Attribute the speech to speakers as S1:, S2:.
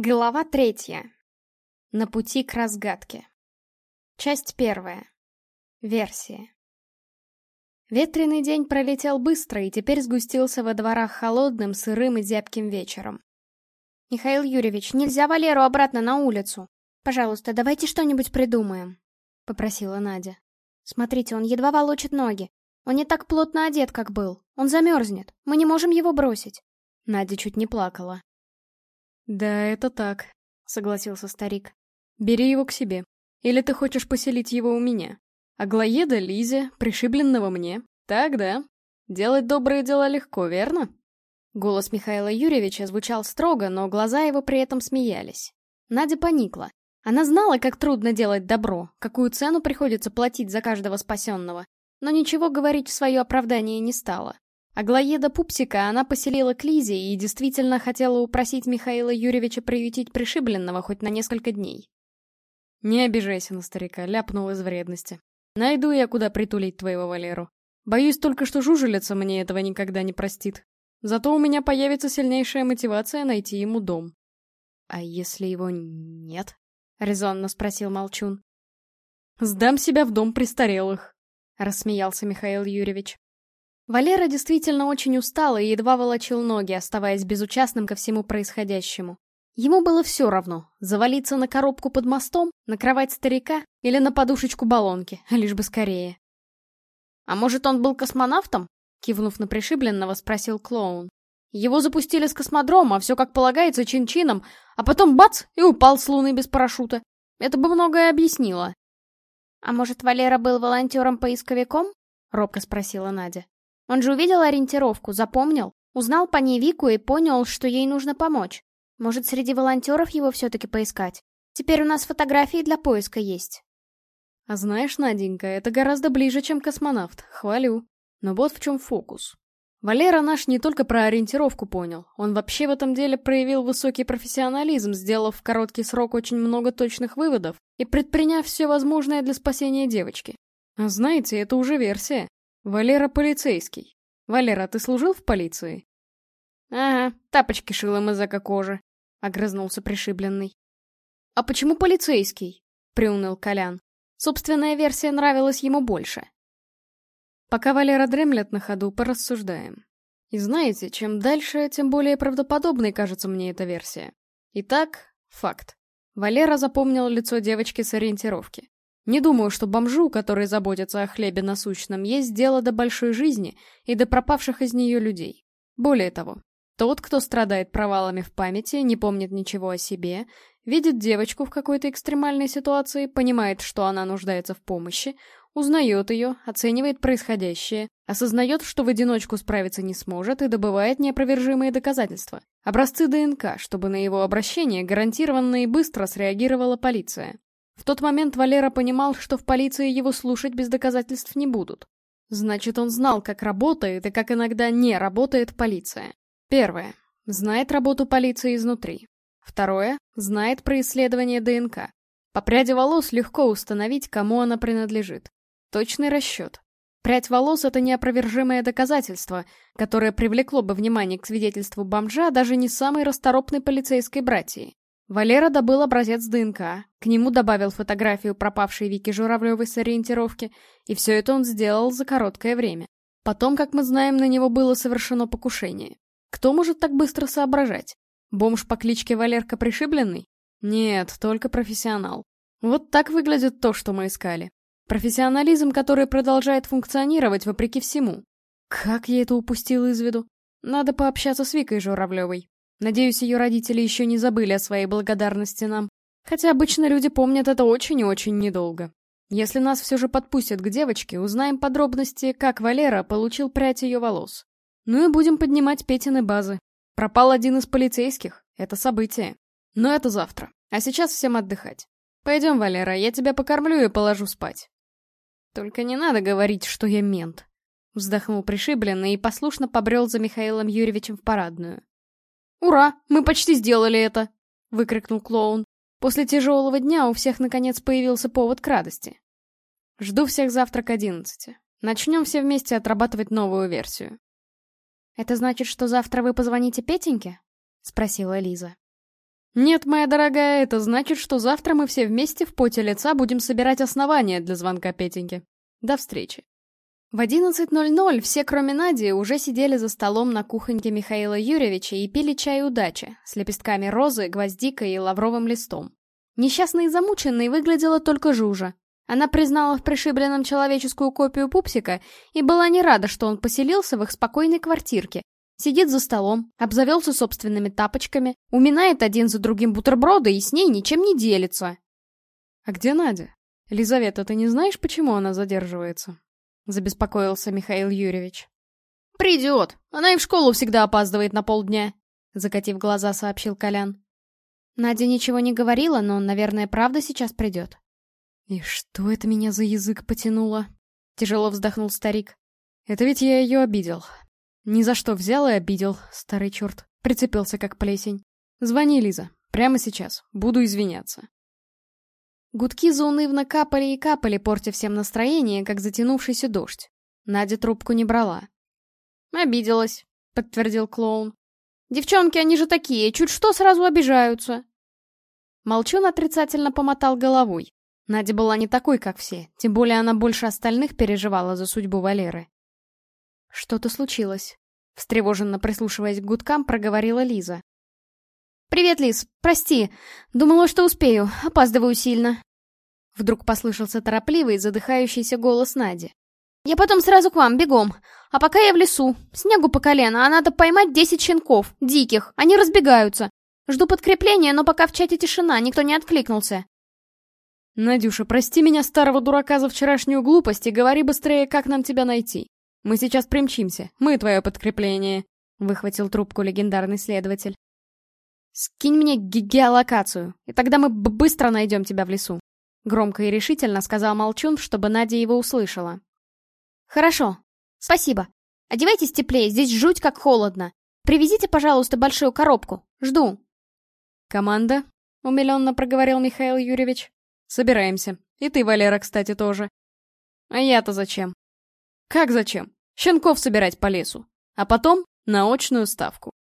S1: Глава третья. На пути к разгадке. Часть первая. Версия. Ветреный день пролетел быстро и теперь сгустился во дворах холодным, сырым и зябким вечером. «Михаил Юрьевич, нельзя Валеру обратно на улицу. Пожалуйста, давайте что-нибудь придумаем», — попросила Надя. «Смотрите, он едва волочит ноги. Он не так плотно одет, как был. Он замерзнет. Мы не можем его бросить». Надя чуть не плакала.
S2: «Да, это так», — согласился старик. «Бери его к себе. Или ты хочешь поселить его у меня? Аглоеда Лизе, пришибленного мне. Так, да? Делать добрые дела легко, верно?»
S1: Голос Михаила Юрьевича звучал строго, но глаза его при этом смеялись. Надя поникла. Она знала, как трудно делать добро, какую цену приходится платить за каждого спасенного, но ничего говорить в свое оправдание не стала. Аглоеда Пупсика она поселила к Лизе и действительно хотела упросить Михаила Юрьевича приютить пришибленного хоть на несколько дней.
S2: «Не обижайся на старика», — ляпнул из вредности. «Найду я, куда притулить твоего Валеру. Боюсь только, что жужелица мне этого никогда не простит. Зато у меня появится сильнейшая мотивация найти ему дом».
S1: «А если его нет?» — резонно спросил Молчун.
S2: «Сдам себя в дом престарелых», — рассмеялся Михаил Юрьевич.
S1: Валера действительно очень устал и едва волочил ноги, оставаясь безучастным ко всему происходящему. Ему было все равно, завалиться на коробку под мостом, на кровать старика или на подушечку баллонки, лишь бы скорее. «А может, он был космонавтом?» — кивнув на пришибленного, спросил клоун. «Его запустили с космодрома, все как полагается, чин-чином, а потом бац, и упал с луны без парашюта. Это бы многое объяснило». «А может, Валера был волонтером-поисковиком?» — робко спросила Надя. Он же увидел ориентировку, запомнил, узнал по ней Вику и понял, что ей нужно помочь. Может, среди волонтеров его все-таки поискать? Теперь у нас фотографии для поиска есть.
S2: А знаешь, Наденька, это гораздо ближе, чем космонавт. Хвалю. Но вот в чем фокус. Валера наш не только про ориентировку понял, он вообще в этом деле проявил высокий профессионализм, сделав в короткий срок очень много точных выводов и предприняв все возможное для спасения девочки. А знаете, это уже версия. Валера полицейский. Валера, ты служил в полиции?
S1: Ага, тапочки шил им из кожи, огрызнулся пришибленный. А почему полицейский? Приуныл Колян. Собственная версия нравилась ему больше.
S2: Пока Валера дремлет на ходу, порассуждаем. И знаете, чем дальше, тем более правдоподобной кажется мне эта версия. Итак, факт. Валера запомнил лицо девочки с ориентировки. Не думаю, что бомжу, который заботится о хлебе насущном, есть дело до большой жизни и до пропавших из нее людей. Более того, тот, кто страдает провалами в памяти, не помнит ничего о себе, видит девочку в какой-то экстремальной ситуации, понимает, что она нуждается в помощи, узнает ее, оценивает происходящее, осознает, что в одиночку справиться не сможет и добывает неопровержимые доказательства. Образцы ДНК, чтобы на его обращение гарантированно и быстро среагировала полиция. В тот момент Валера понимал, что в полиции его слушать без доказательств не будут. Значит, он знал, как работает и как иногда не работает полиция. Первое. Знает работу полиции изнутри. Второе. Знает про исследование ДНК. По пряди волос легко установить, кому она принадлежит. Точный расчет. Прядь волос — это неопровержимое доказательство, которое привлекло бы внимание к свидетельству бомжа даже не самой расторопной полицейской братьи. Валера добыл образец ДНК, к нему добавил фотографию пропавшей Вики Журавлевой с ориентировки, и все это он сделал за короткое время. Потом, как мы знаем, на него было совершено покушение. Кто может так быстро соображать? Бомж по кличке Валерка Пришибленный? Нет, только профессионал. Вот так выглядит то, что мы искали. Профессионализм, который продолжает функционировать вопреки всему. Как я это упустил из виду? Надо пообщаться с Викой Журавлевой. Надеюсь, ее родители еще не забыли о своей благодарности нам. Хотя обычно люди помнят это очень и очень недолго. Если нас все же подпустят к девочке, узнаем подробности, как Валера получил прядь ее волос. Ну и будем поднимать Петины базы. Пропал один из полицейских. Это событие. Но это завтра. А сейчас всем отдыхать. Пойдем, Валера, я тебя покормлю и положу спать. Только не надо говорить, что я мент. Вздохнул пришибленный и послушно побрел за Михаилом Юрьевичем в парадную. «Ура! Мы почти сделали это!» — выкрикнул клоун. После тяжелого дня у всех наконец появился повод к радости. Жду всех завтра к одиннадцати. Начнем все вместе отрабатывать новую версию.
S1: «Это значит, что завтра вы позвоните Петеньке?» — спросила Лиза.
S2: «Нет, моя дорогая, это значит, что завтра мы все вместе в поте лица будем собирать основания для звонка Петеньки. До встречи». В 11.00 все, кроме Нади, уже сидели за столом на кухоньке Михаила Юрьевича и пили чай удачи с лепестками розы, гвоздикой и лавровым листом. Несчастной и замученной выглядела только Жужа. Она признала в пришибленном человеческую копию пупсика и была не рада, что он поселился в их спокойной квартирке, Сидит за столом, обзавелся собственными тапочками, уминает один за другим бутерброды и с ней ничем не делится.
S1: «А где Надя? Лизавета, ты не знаешь, почему она задерживается?» Забеспокоился Михаил Юрьевич.
S2: «Придет. Она и в школу всегда опаздывает на полдня», — закатив глаза, сообщил Колян.
S1: Надя ничего не говорила, но, наверное, правда сейчас придет.
S2: «И что это меня за язык потянуло?» — тяжело вздохнул старик.
S1: «Это ведь я ее обидел. Ни за что взял и обидел, старый черт. Прицепился как плесень. Звони, Лиза. Прямо сейчас. Буду извиняться.
S2: Гудки заунывно капали и капали, портя всем настроение, как затянувшийся дождь. Надя трубку не брала. «Обиделась», — подтвердил клоун. «Девчонки, они же такие, чуть что сразу обижаются». Молчун отрицательно помотал головой. Надя была не такой, как все, тем более она больше остальных переживала за судьбу Валеры.
S1: «Что-то случилось?» Встревоженно прислушиваясь к гудкам, проговорила Лиза.
S3: «Привет, Лиз. Прости. Думала, что успею. Опаздываю сильно».
S2: Вдруг послышался торопливый, задыхающийся голос Нади.
S3: «Я потом сразу к вам, бегом. А пока я в лесу. Снегу по колено, а надо поймать десять щенков. Диких. Они разбегаются. Жду подкрепления, но пока в чате тишина, никто не откликнулся».
S1: «Надюша, прости меня, старого дурака, за вчерашнюю глупость и говори быстрее, как нам тебя найти. Мы сейчас примчимся, мы твое подкрепление», — выхватил трубку легендарный следователь.
S2: «Скинь мне ге геолокацию, и тогда мы быстро найдем тебя в лесу», — громко и решительно сказал Молчун, чтобы Надя его услышала.
S3: «Хорошо. Спасибо. Одевайтесь теплее, здесь жуть как холодно. Привезите, пожалуйста, большую коробку. Жду».
S1: «Команда?» — умиленно проговорил Михаил Юрьевич. «Собираемся. И ты, Валера, кстати, тоже».
S2: «А я-то зачем?»
S1: «Как зачем? щенков собирать по лесу, а потом на очную ставку.